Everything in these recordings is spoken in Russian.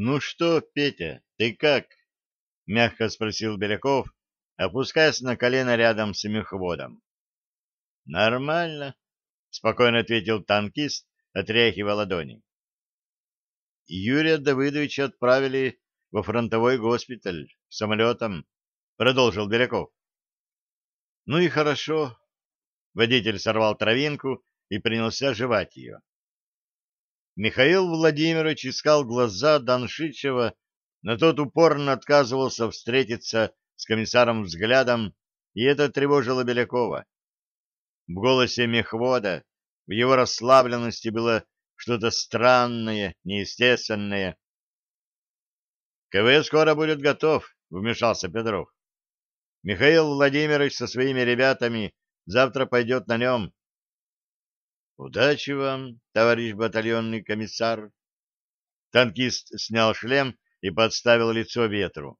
Ну что, Петя, ты как? — мягко спросил Беляков, опускаясь на колено рядом с мехводом. — Нормально, — спокойно ответил танкист, отряхивая ладони. Юрия Давыдовича отправили во фронтовой госпиталь самолетом, — продолжил Беляков. — Ну и хорошо. Водитель сорвал травинку и принялся жевать ее. Михаил Владимирович искал глаза Даншичева, но тот упорно отказывался встретиться с комиссаром взглядом, и это тревожило Белякова. В голосе мехвода, в его расслабленности было что-то странное, неестественное. «КВ скоро будет готов», — вмешался Петров. «Михаил Владимирович со своими ребятами завтра пойдет на нем. Удачи вам, товарищ батальонный комиссар. Танкист снял шлем и подставил лицо ветру.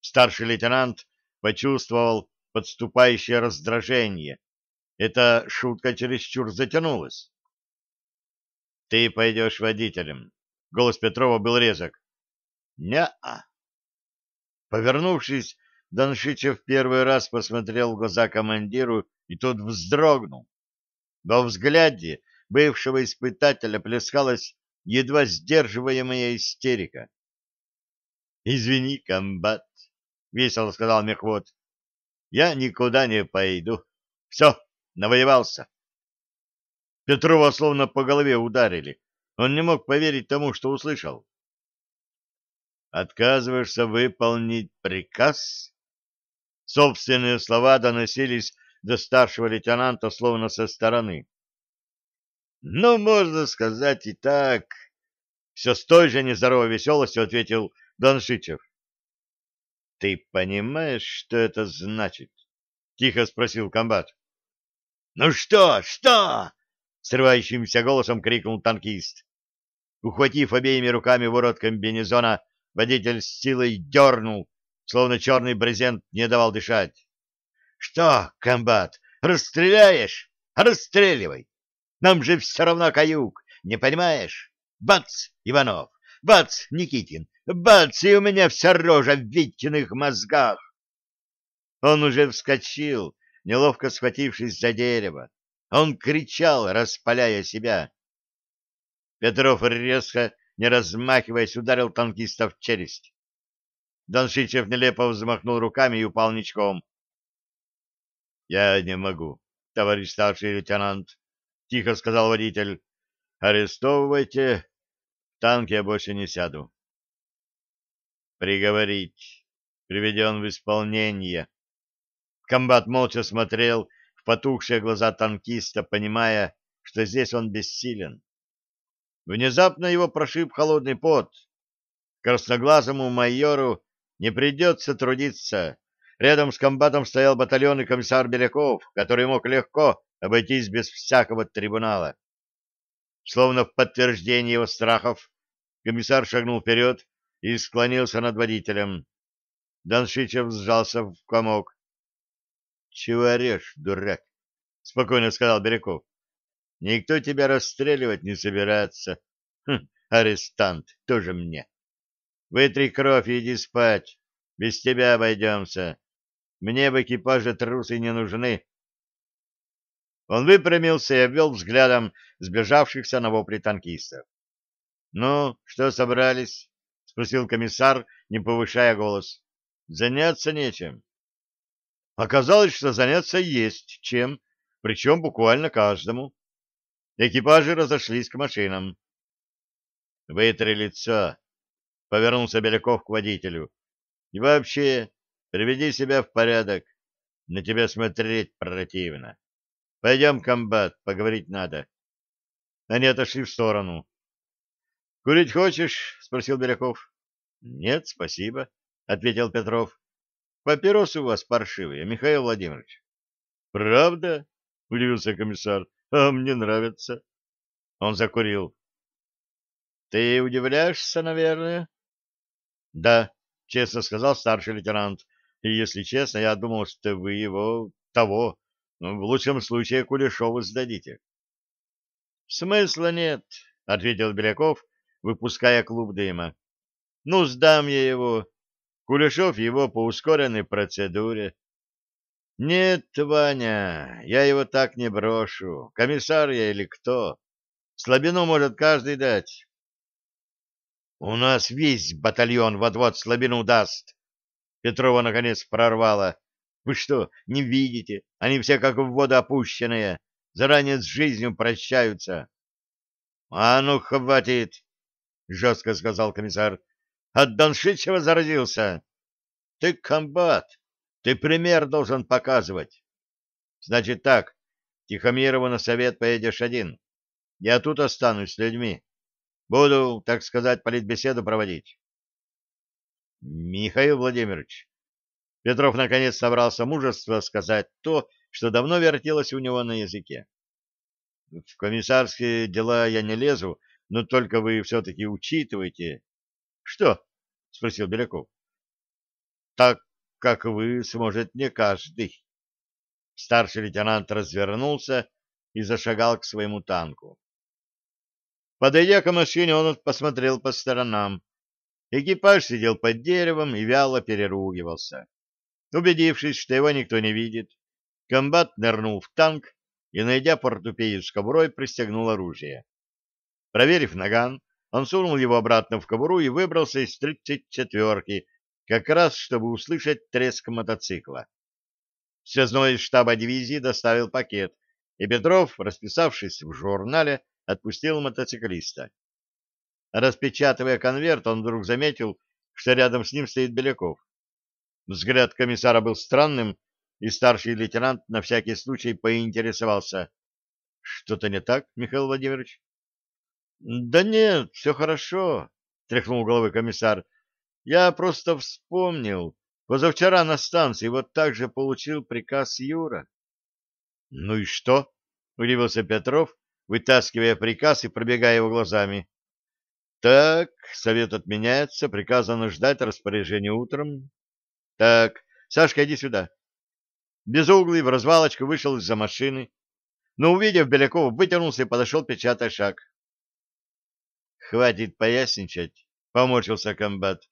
Старший лейтенант почувствовал подступающее раздражение. Эта шутка чересчур затянулась. «Ты пойдешь водителем». Голос Петрова был резок. «Не-а». Повернувшись, Доншичев первый раз посмотрел в глаза командиру, и тот вздрогнул. Во взгляде бывшего испытателя плескалась едва сдерживаемая истерика. — Извини, комбат, — весело сказал мехвод. — Я никуда не пойду. Все, навоевался. Петрова словно по голове ударили. Он не мог поверить тому, что услышал. «Отказываешься выполнить приказ?» Собственные слова доносились до старшего лейтенанта словно со стороны. «Ну, можно сказать и так», — все с той же нездоровой веселостью ответил Доншичев. «Ты понимаешь, что это значит?» — тихо спросил комбат. «Ну что, что?» — срывающимся голосом крикнул танкист. Ухватив обеими руками ворот комбинезона, водитель с силой дернул, словно черный брезент не давал дышать. Что, комбат, расстреляешь? Расстреливай. Нам же все равно каюк, не понимаешь? Бац, Иванов, бац, Никитин, бац, и у меня вся рожа в Витькиных мозгах. Он уже вскочил, неловко схватившись за дерево. Он кричал, распаляя себя. Петров резко, не размахиваясь, ударил танкиста в челюсть. Доншичев нелепо взмахнул руками и упал ничком. Я не могу, товарищ старший лейтенант, тихо сказал водитель. Арестовывайте. В танк я больше не сяду. Приговорить. Приведен в исполнение. Комбат молча смотрел в потухшие глаза танкиста, понимая, что здесь он бессилен. Внезапно его прошиб холодный пот. Красноглазому майору не придется трудиться Рядом с комбатом стоял батальонный комиссар Беляков, который мог легко обойтись без всякого трибунала. Словно в подтверждение его страхов, комиссар шагнул вперед и склонился над водителем. Даншичев сжался в комок. — Чего орешь, дурак? — спокойно сказал Беляков. — Никто тебя расстреливать не собирается. Хм, арестант, тоже мне. Вытри кровь и иди спать. Без тебя обойдемся. Мне в экипаже трусы не нужны. Он выпрямился и обвел взглядом сбежавшихся на вопли танкистов. — Ну, что собрались? — спросил комиссар, не повышая голос. — Заняться нечем. Оказалось, что заняться есть чем, причем буквально каждому. Экипажи разошлись к машинам. — Вытри лицо, — повернулся Беляков к водителю. — И вообще, Приведи себя в порядок. На тебя смотреть противно. Пойдем, комбат, поговорить надо. Они отошли в сторону. — Курить хочешь? — спросил Беляков. — Нет, спасибо, — ответил Петров. — Папиросы у вас паршивые, Михаил Владимирович. — Правда? — удивился комиссар. — А мне нравится. Он закурил. — Ты удивляешься, наверное? — Да, — честно сказал старший лейтенант. И, если честно, я думал, что вы его того, ну, в лучшем случае, Кулешову сдадите. — Смысла нет, — ответил Беляков, выпуская клуб дыма. Ну, сдам я его. Кулешов его по ускоренной процедуре. Нет, Ваня, я его так не брошу. Комиссар я или кто? Слабину может каждый дать. У нас весь батальон вот-вот слабину даст. Петрова наконец прорвала. Вы что, не видите? Они все как в воду опущенные. Заранее с жизнью прощаются. — А ну, хватит! — жестко сказал комиссар. — От Доншичева заразился. — Ты комбат. Ты пример должен показывать. Значит так, Тихомирову на совет поедешь один. Я тут останусь с людьми. Буду, так сказать, политбеседу проводить. Михаил Владимирович, Петров наконец собрался мужество сказать то, что давно вертелось у него на языке. В комиссарские дела я не лезу, но только вы все-таки учитывайте. — Что? — спросил Беляков. — Так как вы сможет не каждый. Старший лейтенант развернулся и зашагал к своему танку. Подойдя к машине, он посмотрел по сторонам. Экипаж сидел под деревом и вяло переругивался. Убедившись, что его никто не видит, комбат нырнул в танк и, найдя портупею с кобурой, пристегнул оружие. Проверив наган, он сунул его обратно в кобуру и выбрался из тридцать четверки, как раз чтобы услышать треск мотоцикла. Связной из штаба дивизии доставил пакет, и Петров, расписавшись в журнале, отпустил мотоциклиста. Распечатывая конверт, он вдруг заметил, что рядом с ним стоит Беляков. Взгляд комиссара был странным, и старший лейтенант на всякий случай поинтересовался. — Что-то не так, Михаил Владимирович? — Да нет, все хорошо, — тряхнул головой комиссар. Я просто вспомнил. Позавчера на станции вот так же получил приказ Юра. — Ну и что? — удивился Петров, вытаскивая приказ и пробегая его глазами. — Так, совет отменяется, приказано ждать распоряжения утром. — Так, Сашка, иди сюда. Безуглый в развалочку вышел из-за машины, но, увидев Белякова, вытянулся и подошел, печатая шаг. — Хватит поясничать, — поморщился комбат.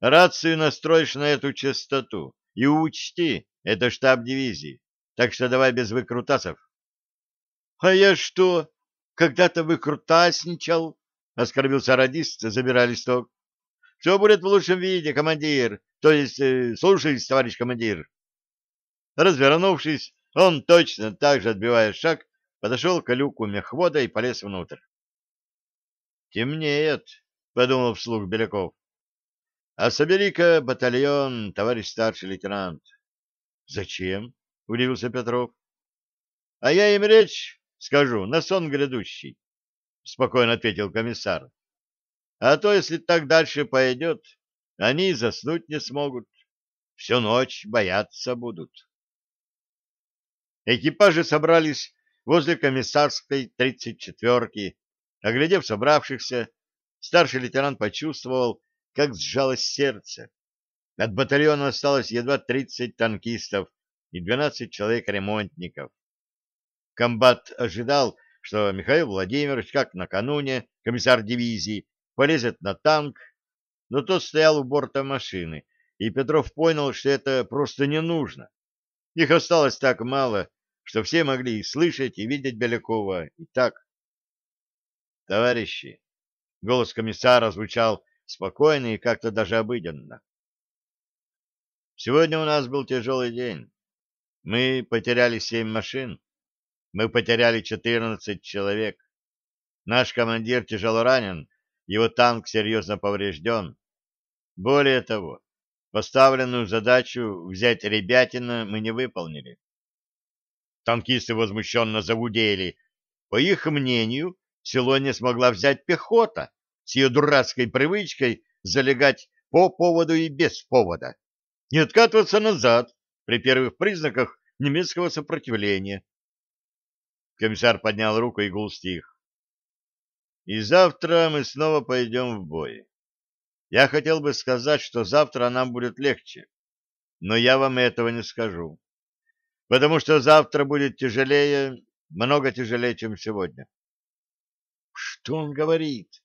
Рацию настроишь на эту частоту. И учти, это штаб дивизии. Так что давай без выкрутасов. — А я что, когда-то выкрутасничал? — оскорбился радист, забирая листок. — Все будет в лучшем виде, командир. То есть, э, слушаюсь, товарищ командир. Развернувшись, он точно так же, отбивая шаг, подошел к люку мехвода и полез внутрь. «Темнеет», — подумал вслух Беляков. — А собери-ка батальон, товарищ старший лейтенант. — Зачем? — удивился Петров. — А я им речь скажу на сон грядущий, — спокойно ответил комиссар. — А то, если так дальше пойдет, они заснуть не смогут. Всю ночь бояться будут. Экипажи собрались возле комиссарской тридцать четверки. Оглядев собравшихся, старший лейтенант почувствовал, как сжалось сердце. От батальона осталось едва 30 танкистов и 12 человек-ремонтников. Комбат ожидал, что Михаил Владимирович, как накануне, комиссар дивизии, полезет на танк, но тот стоял у борта машины, и Петров понял, что это просто не нужно. Их осталось так мало, что все могли и слышать, и видеть Белякова, и так. «Товарищи!» — голос комиссара звучал спокойно и как-то даже обыденно. Сегодня у нас был тяжелый день. Мы потеряли семь машин. Мы потеряли четырнадцать человек. Наш командир тяжело ранен, его танк серьезно поврежден. Более того, поставленную задачу взять Ребятина мы не выполнили. Танкисты возмущенно загудели. По их мнению, село не смогла взять пехота с ее дурацкой привычкой залегать по поводу и без повода, не откатываться назад при первых признаках немецкого сопротивления. Комиссар поднял руку, и гул стих. И завтра мы снова пойдем в бой. Я хотел бы сказать, что завтра нам будет легче, но я вам этого не скажу, потому что завтра будет тяжелее, много тяжелее, чем сегодня. Что он говорит?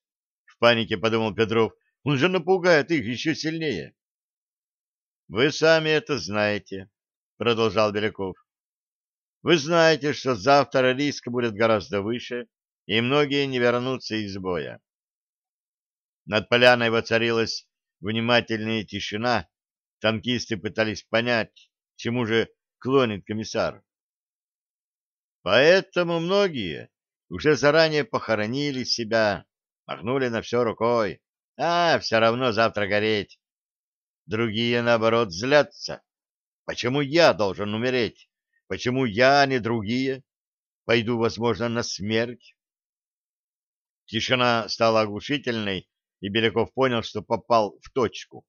панике подумал Петров. Он же напугает их еще сильнее. — Вы сами это знаете, — продолжал Беляков. — Вы знаете, что завтра риск будет гораздо выше, и многие не вернутся из боя. Над поляной воцарилась внимательная тишина, танкисты пытались понять, чему же клонит комиссар. Поэтому многие уже заранее похоронили себя, махнули на все рукой. А, все равно завтра гореть. Другие, наоборот, злятся. Почему я должен умереть? Почему я, а не другие? Пойду, возможно, на смерть. Тишина стала оглушительной, и Беляков понял, что попал в точку.